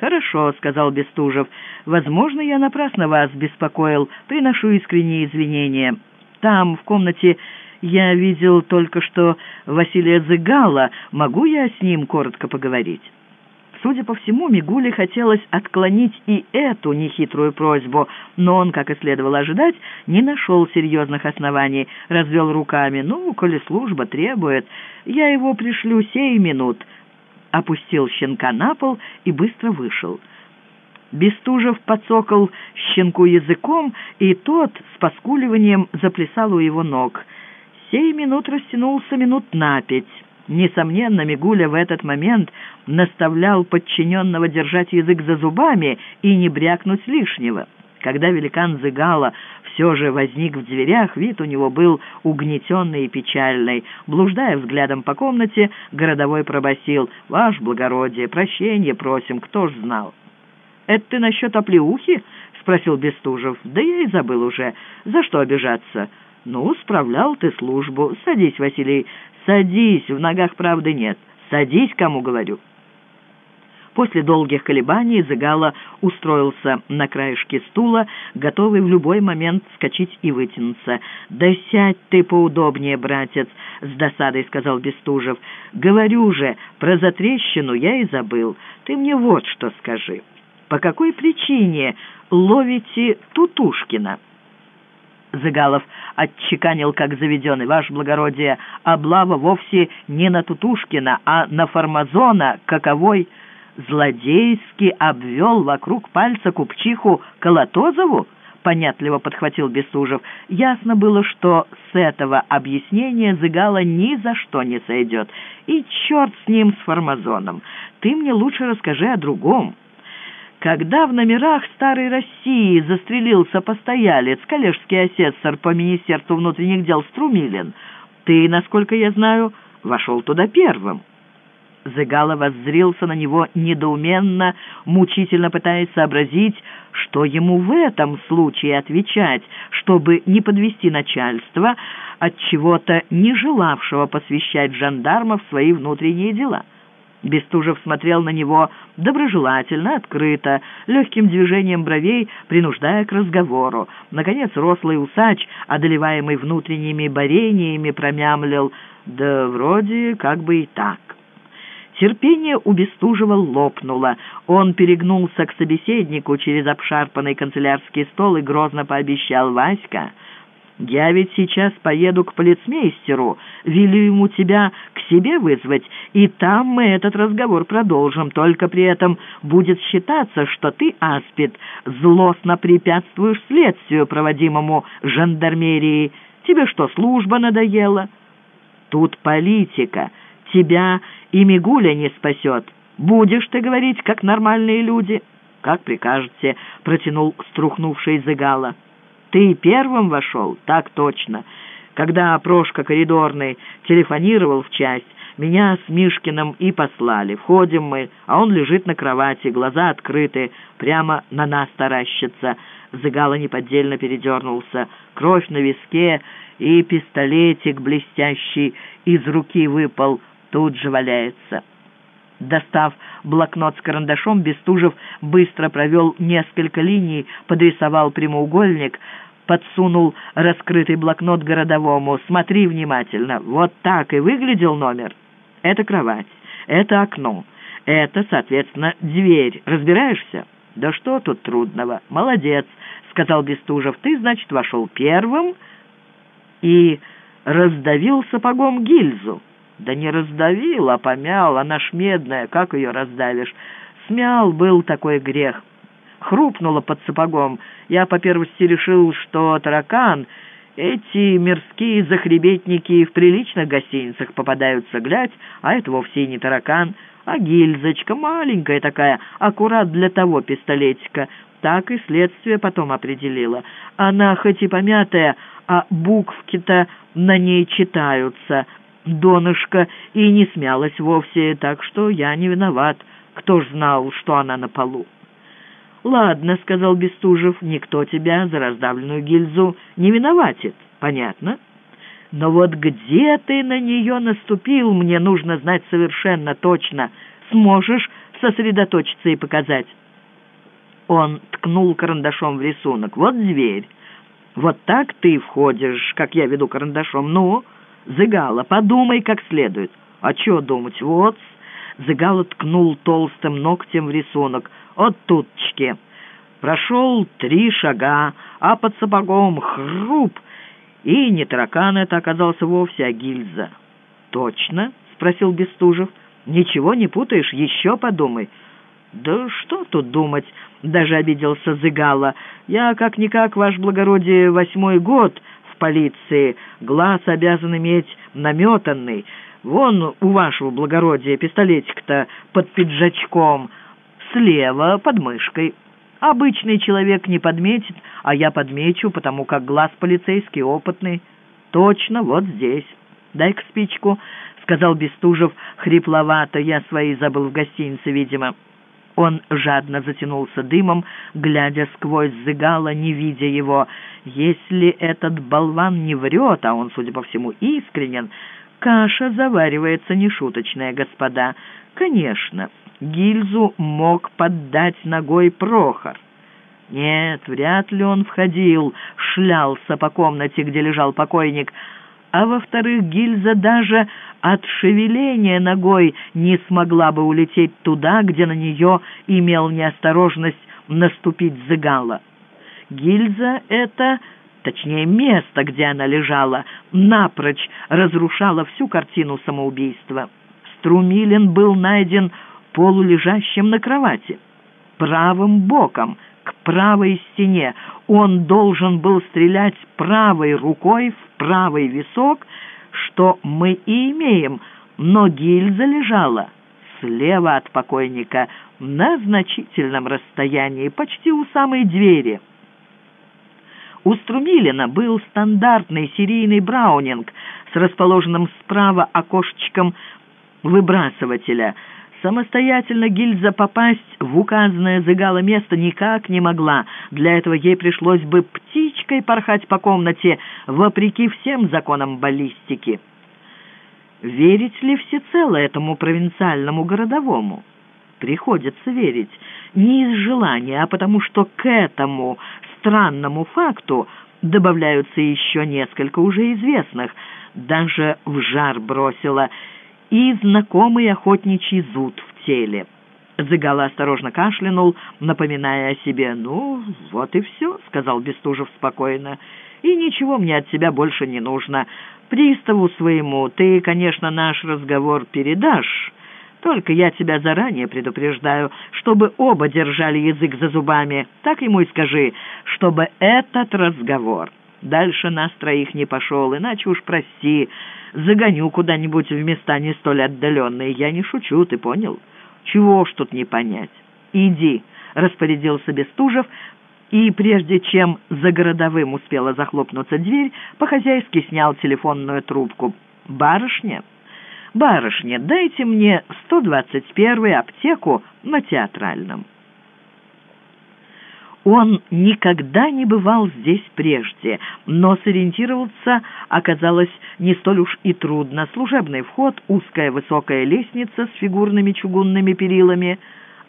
«Хорошо», — сказал Бестужев. «Возможно, я напрасно вас беспокоил. Приношу искренние извинения. Там, в комнате, я видел только что Василия Зыгала. Могу я с ним коротко поговорить?» Судя по всему, Мигуле хотелось отклонить и эту нехитрую просьбу, но он, как и следовало ожидать, не нашел серьезных оснований, развел руками. «Ну, коли служба требует, я его пришлю сей минут», опустил щенка на пол и быстро вышел. Бестужев подсокал щенку языком, и тот с поскуливанием заплясал у его ног. Сей минут растянулся минут на пять. Несомненно, Мигуля в этот момент наставлял подчиненного держать язык за зубами и не брякнуть лишнего. Когда великан Зыгала все же возник в дверях, вид у него был угнетенный и печальный. Блуждая взглядом по комнате, городовой пробасил: «Ваше благородие, прощение просим, кто ж знал?» «Это ты насчет оплеухи?» — спросил Бестужев. «Да я и забыл уже. За что обижаться?» «Ну, справлял ты службу. Садись, Василий, садись, в ногах правды нет. Садись, кому говорю». После долгих колебаний Зыгало устроился на краешке стула, готовый в любой момент вскочить и вытянуться. «Да сядь ты поудобнее, братец», — с досадой сказал Бестужев. «Говорю же, про затрещину я и забыл. Ты мне вот что скажи. По какой причине ловите Тутушкина?» Зыгалов отчеканил, как заведенный, «Ваше благородие, облава вовсе не на Тутушкина, а на Формазона, каковой злодейски обвел вокруг пальца купчиху Колотозову?» понятливо подхватил Бестужев. Ясно было, что с этого объяснения Зыгала ни за что не сойдет. И черт с ним, с Формазоном. Ты мне лучше расскажи о другом. Когда в номерах Старой России застрелился постоялец, коллежский асессор по Министерству внутренних дел Струмилин, ты, насколько я знаю, вошел туда первым. Зыгало воззрился на него недоуменно, мучительно пытаясь сообразить, что ему в этом случае отвечать, чтобы не подвести начальство от чего-то не желавшего посвящать жандармов свои внутренние дела. Бестужев смотрел на него доброжелательно, открыто, легким движением бровей, принуждая к разговору. Наконец рослый усач, одолеваемый внутренними борениями, промямлил «Да вроде как бы и так». Терпение у Бестужева лопнуло. Он перегнулся к собеседнику через обшарпанный канцелярский стол и грозно пообещал «Васька». Я ведь сейчас поеду к полицмейстеру, велю ему тебя к себе вызвать, и там мы этот разговор продолжим. Только при этом будет считаться, что ты, Аспид, злостно препятствуешь следствию, проводимому жандармерией. Тебе что, служба надоела? Тут политика. Тебя и Мигуля не спасет. Будешь ты говорить, как нормальные люди? Как прикажете, протянул струхнувший Зыгала. «Ты первым вошел?» «Так точно. Когда Прошка коридорный телефонировал в часть, меня с Мишкиным и послали. Входим мы, а он лежит на кровати, глаза открыты, прямо на нас таращится». Зыгало неподдельно передернулся. Кровь на виске и пистолетик блестящий из руки выпал, тут же валяется. Достав блокнот с карандашом, Бестужев быстро провел несколько линий, подрисовал прямоугольник — подсунул раскрытый блокнот городовому. «Смотри внимательно. Вот так и выглядел номер. Это кровать, это окно, это, соответственно, дверь. Разбираешься?» «Да что тут трудного? Молодец», — сказал Бестужев. «Ты, значит, вошел первым и раздавил сапогом гильзу». «Да не раздавил, а помял. Она ж медная, как ее раздавишь?» «Смял был такой грех» хрупнуло под сапогом. Я по первости решил, что таракан. Эти мирские захребетники в приличных гостиницах попадаются, глядь, а это вовсе и не таракан, а гильзочка маленькая такая, аккурат для того пистолетика. Так и следствие потом определило. Она хоть и помятая, а буквки-то на ней читаются. Донышко и не смялась вовсе, так что я не виноват. Кто ж знал, что она на полу? «Ладно», — сказал Бестужев, — «никто тебя за раздавленную гильзу не виноватит. Понятно?» «Но вот где ты на нее наступил, мне нужно знать совершенно точно. Сможешь сосредоточиться и показать?» Он ткнул карандашом в рисунок. «Вот дверь. Вот так ты входишь, как я веду карандашом. Ну, Зыгала, подумай как следует. А что думать? Вот, Зыгало ткнул толстым ногтем в рисунок. «От тутчки!» Прошел три шага, а под сапогом хруп, и не таракан это оказался вовсе, а гильза. «Точно?» — спросил Бестужев. «Ничего не путаешь, еще подумай». «Да что тут думать?» — даже обиделся Зыгало. «Я, как-никак, ваш благородие, восьмой год полиции. Глаз обязан иметь наметанный. Вон у вашего благородия пистолетик-то под пиджачком, слева под мышкой. Обычный человек не подметит, а я подмечу, потому как глаз полицейский опытный. Точно, вот здесь. Дай-ка спичку» сказал Бестужев хрипловато. «Я свои забыл в гостинице, видимо». Он жадно затянулся дымом, глядя сквозь зыгало, не видя его. Если этот болван не врет, а он, судя по всему, искренен, каша заваривается нешуточная, господа. Конечно, гильзу мог поддать ногой Прохор. Нет, вряд ли он входил, шлялся по комнате, где лежал покойник, а во-вторых, гильза даже от шевеления ногой не смогла бы улететь туда, где на нее имел неосторожность наступить зыгало. Гильза — это, точнее, место, где она лежала, напрочь разрушала всю картину самоубийства. Струмилин был найден полулежащим на кровати, правым боком, к правой стене. Он должен был стрелять правой рукой в правый висок, что мы и имеем, но гильза лежала слева от покойника на значительном расстоянии, почти у самой двери. У Струмилина был стандартный серийный браунинг с расположенным справа окошечком выбрасывателя – Самостоятельно гильза попасть в указанное зыгало место никак не могла. Для этого ей пришлось бы птичкой порхать по комнате, вопреки всем законам баллистики. Верить ли всецело этому провинциальному городовому? Приходится верить. Не из желания, а потому что к этому странному факту добавляются еще несколько уже известных. Даже в жар бросила – и знакомый охотничий зуд в теле. Зыгало осторожно кашлянул, напоминая о себе. «Ну, вот и все», — сказал Бестужев спокойно. «И ничего мне от тебя больше не нужно. Приставу своему ты, конечно, наш разговор передашь». Только я тебя заранее предупреждаю, чтобы оба держали язык за зубами. Так ему и скажи, чтобы этот разговор дальше нас троих не пошел, иначе уж прости, загоню куда-нибудь в места не столь отдаленные. Я не шучу, ты понял? Чего ж тут не понять? Иди, распорядился Бестужев, и прежде чем за городовым успела захлопнуться дверь, по-хозяйски снял телефонную трубку. «Барышня?» «Барышня, дайте мне 121-ю аптеку на Театральном». Он никогда не бывал здесь прежде, но сориентироваться оказалось не столь уж и трудно. Служебный вход, узкая высокая лестница с фигурными чугунными перилами,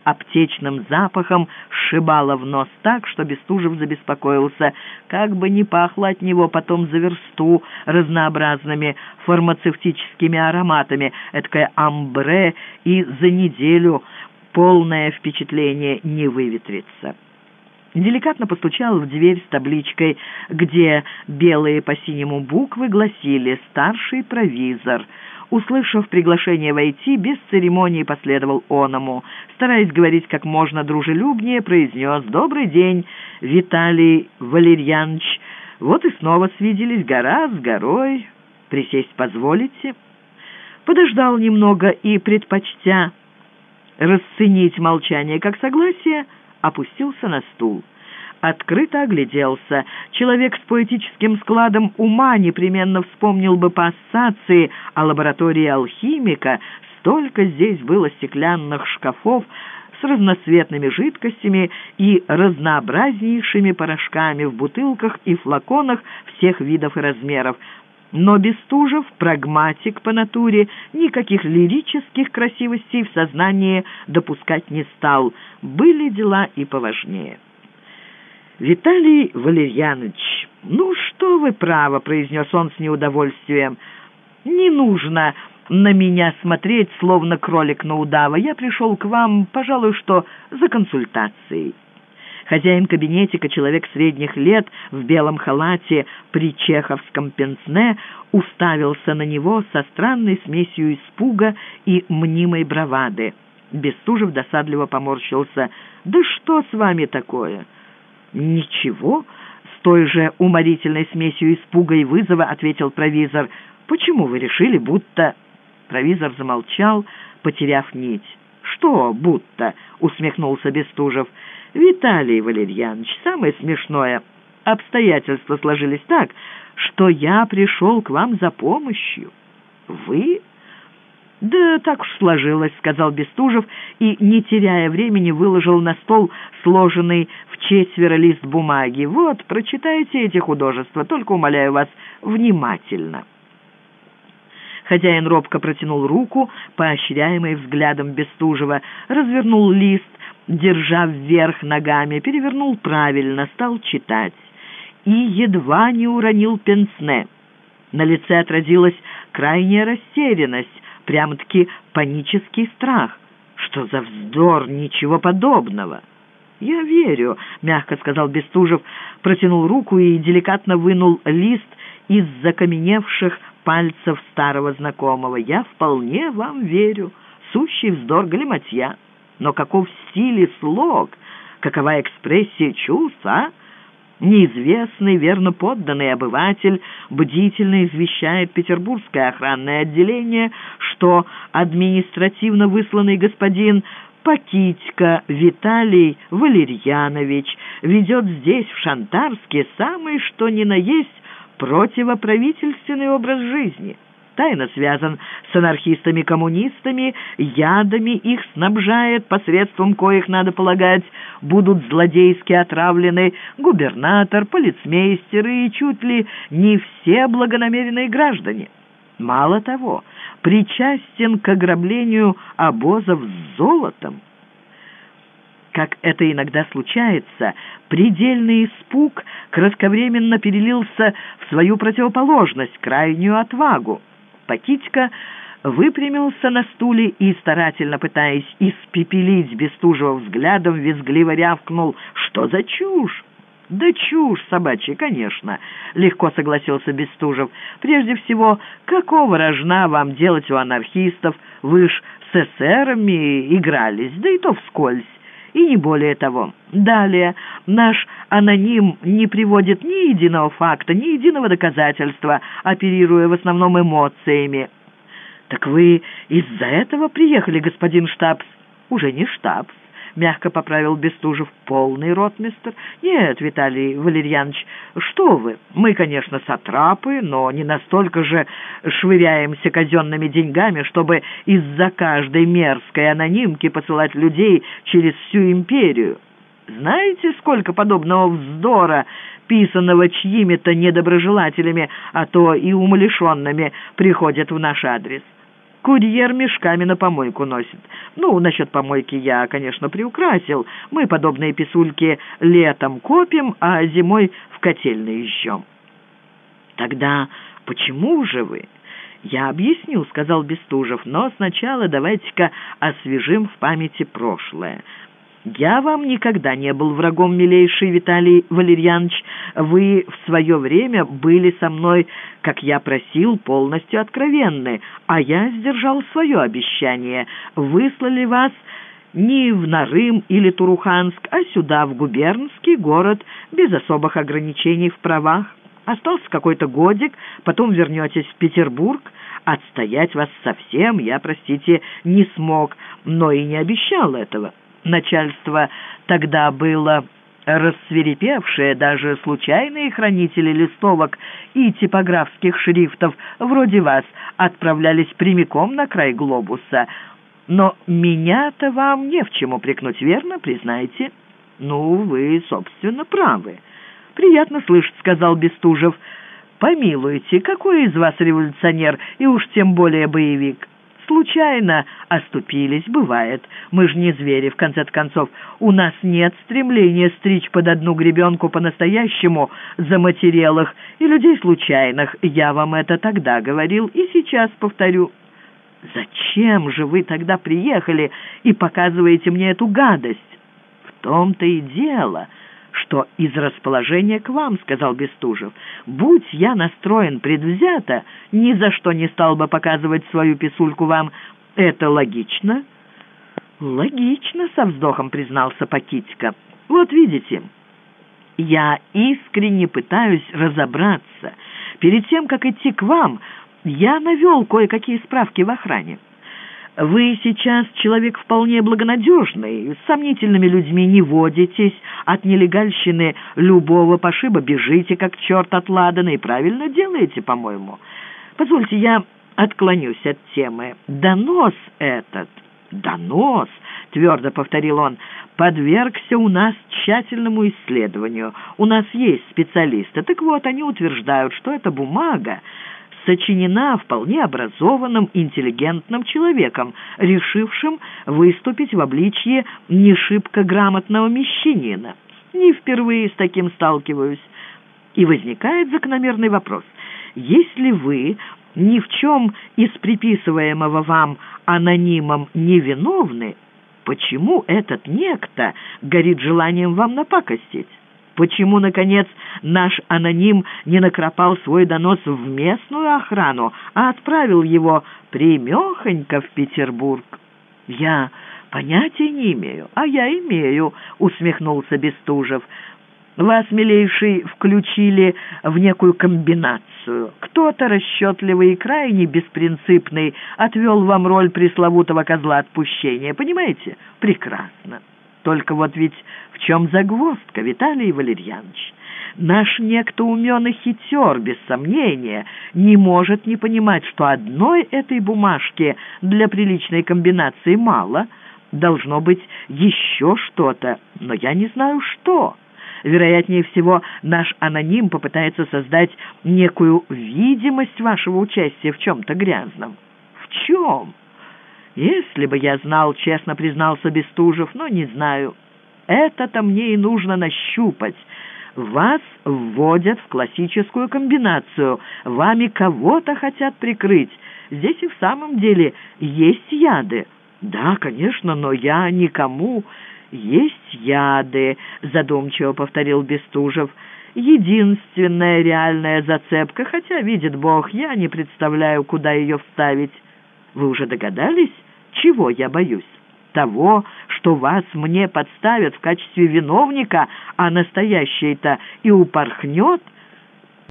аптечным запахом сшибала в нос так, что Бестужев забеспокоился, как бы не пахло от него потом за версту разнообразными фармацевтическими ароматами, эткое амбре и за неделю полное впечатление не выветрится деликатно постучал в дверь с табличкой, где белые по синему буквы гласили «Старший провизор». Услышав приглашение войти, без церемонии последовал оному. Стараясь говорить как можно дружелюбнее, произнес «Добрый день, Виталий Валерьянович. Вот и снова свиделись гора с горой. Присесть позволите?» Подождал немного и, предпочтя расценить молчание как согласие, опустился на стул. Открыто огляделся. Человек с поэтическим складом ума непременно вспомнил бы по ассоциации о лаборатории алхимика. Столько здесь было стеклянных шкафов с разноцветными жидкостями и разнообразнейшими порошками в бутылках и флаконах всех видов и размеров. Но Бестужев, прагматик по натуре, никаких лирических красивостей в сознании допускать не стал. Были дела и поважнее. «Виталий Валерьянович, ну что вы право», — произнес он с неудовольствием. «Не нужно на меня смотреть, словно кролик на удава. Я пришел к вам, пожалуй, что за консультацией». Хозяин кабинетика, человек средних лет, в белом халате при чеховском пенсне, уставился на него со странной смесью испуга и мнимой бравады. Бестужев досадливо поморщился. «Да что с вами такое?» «Ничего», — с той же уморительной смесью испуга и вызова ответил провизор. «Почему вы решили, будто...» Провизор замолчал, потеряв нить. «Что будто?» — усмехнулся Бестужев. «Виталий Валерьянович, самое смешное. Обстоятельства сложились так, что я пришел к вам за помощью. Вы...» «Да так уж сложилось», — сказал Бестужев и, не теряя времени, выложил на стол сложенный в четверо лист бумаги. «Вот, прочитайте эти художества, только умоляю вас внимательно». Хозяин робко протянул руку, поощряемый взглядом Бестужева, развернул лист, держа вверх ногами, перевернул правильно, стал читать. И едва не уронил пенсне. На лице отразилась крайняя растерянность, прямо-таки панический страх. Что за вздор, ничего подобного. «Я верю», — мягко сказал Бестужев, протянул руку и деликатно вынул лист из закаменевших пальцев старого знакомого. «Я вполне вам верю. Сущий вздор галиматья. Но каков стиль слог, какова экспрессия чувств, а?» Неизвестный, верно подданный обыватель бдительно извещает петербургское охранное отделение, что административно высланный господин Пакитько Виталий Валерьянович ведет здесь, в Шантарске, самый что ни на есть противоправительственный образ жизни. Тайно связан с анархистами-коммунистами, ядами их снабжает, посредством коих, надо полагать, будут злодейски отравлены губернатор, полицмейстеры и чуть ли не все благонамеренные граждане. Мало того, причастен к ограблению обозов с золотом как это иногда случается, предельный испуг кратковременно перелился в свою противоположность, крайнюю отвагу. Пакитька выпрямился на стуле и, старательно пытаясь испепелить Бестужева взглядом, визгливо рявкнул «Что за чушь?» «Да чушь собачья, конечно», — легко согласился Бестужев. «Прежде всего, какого рожна вам делать у анархистов? Вы ж с эсерами игрались, да и то вскользь и не более того. Далее, наш аноним не приводит ни единого факта, ни единого доказательства, оперируя в основном эмоциями. «Так вы из-за этого приехали, господин Штабс?» «Уже не Штабс мягко поправил Бестужев. «Полный ротмистр?» «Нет, Виталий Валерьянович, что вы? Мы, конечно, сатрапы, но не настолько же швыряемся казенными деньгами, чтобы из-за каждой мерзкой анонимки посылать людей через всю империю. Знаете, сколько подобного вздора, писанного чьими-то недоброжелателями, а то и умалишенными, приходят в наш адрес?» Курьер мешками на помойку носит. Ну, насчет помойки я, конечно, приукрасил. Мы подобные писульки летом копим, а зимой в котельной ищем. Тогда почему же вы? Я объясню, сказал Бестужев, но сначала давайте-ка освежим в памяти прошлое. «Я вам никогда не был врагом, милейший Виталий Валерьянович. Вы в свое время были со мной, как я просил, полностью откровенны, а я сдержал свое обещание. Выслали вас не в Нарым или Туруханск, а сюда, в губернский город, без особых ограничений в правах. Остался какой-то годик, потом вернетесь в Петербург. Отстоять вас совсем я, простите, не смог, но и не обещал этого». Начальство тогда было рассверепевшее, даже случайные хранители листовок и типографских шрифтов, вроде вас, отправлялись прямиком на край глобуса. Но меня-то вам не в чем упрекнуть, верно, признаете? Ну, вы, собственно, правы. Приятно слышать, сказал Бестужев. Помилуйте, какой из вас революционер, и уж тем более боевик? Случайно оступились, бывает. Мы же не звери, в конце концов. У нас нет стремления стричь под одну гребенку по-настоящему заматерелых и людей случайных. Я вам это тогда говорил и сейчас повторю. Зачем же вы тогда приехали и показываете мне эту гадость? В том-то и дело, что из расположения к вам, — сказал Бестужев. Будь я настроен предвзято, ни за что не стал бы показывать свою писульку вам. Это логично? Логично, — со вздохом признался Пакитько. Вот видите, я искренне пытаюсь разобраться. Перед тем, как идти к вам, я навел кое-какие справки в охране. Вы сейчас человек вполне благонадежный, с сомнительными людьми не водитесь, от нелегальщины любого пошиба бежите, как черт от ладана, и правильно делаете, по-моему. Позвольте, я отклонюсь от темы. Донос этот, донос, твердо повторил он, подвергся у нас тщательному исследованию. У нас есть специалисты. Так вот, они утверждают, что эта бумага сочинена вполне образованным, интеллигентным человеком, решившим выступить в обличье не шибко грамотного мещанина. Не впервые с таким сталкиваюсь. И возникает закономерный вопрос. Если вы ни в чем из приписываемого вам анонимом невиновны, почему этот некто горит желанием вам напакостить? Почему, наконец, наш аноним не накропал свой донос в местную охрану, а отправил его примехонько в Петербург? Я понятия не имею, а я имею, усмехнулся Бестужев. Вас, милейший, включили в некую комбинацию. Кто-то расчетливый и крайне беспринципный отвел вам роль пресловутого козла отпущения. Понимаете? Прекрасно. Только вот ведь в чем загвоздка, Виталий Валерьянович? Наш некто умен и хитер, без сомнения, не может не понимать, что одной этой бумажки для приличной комбинации мало, должно быть еще что-то, но я не знаю что. Вероятнее всего, наш аноним попытается создать некую видимость вашего участия в чем-то грязном. В чем? «Если бы я знал, — честно признался Бестужев, — но не знаю. Это-то мне и нужно нащупать. Вас вводят в классическую комбинацию. Вами кого-то хотят прикрыть. Здесь и в самом деле есть яды. Да, конечно, но я никому... Есть яды, задумчиво повторил Бестужев. Единственная реальная зацепка, хотя, видит Бог, я не представляю, куда ее вставить. Вы уже догадались? Чего я боюсь? Того, что вас мне подставят в качестве виновника, а настоящий-то и упорхнет —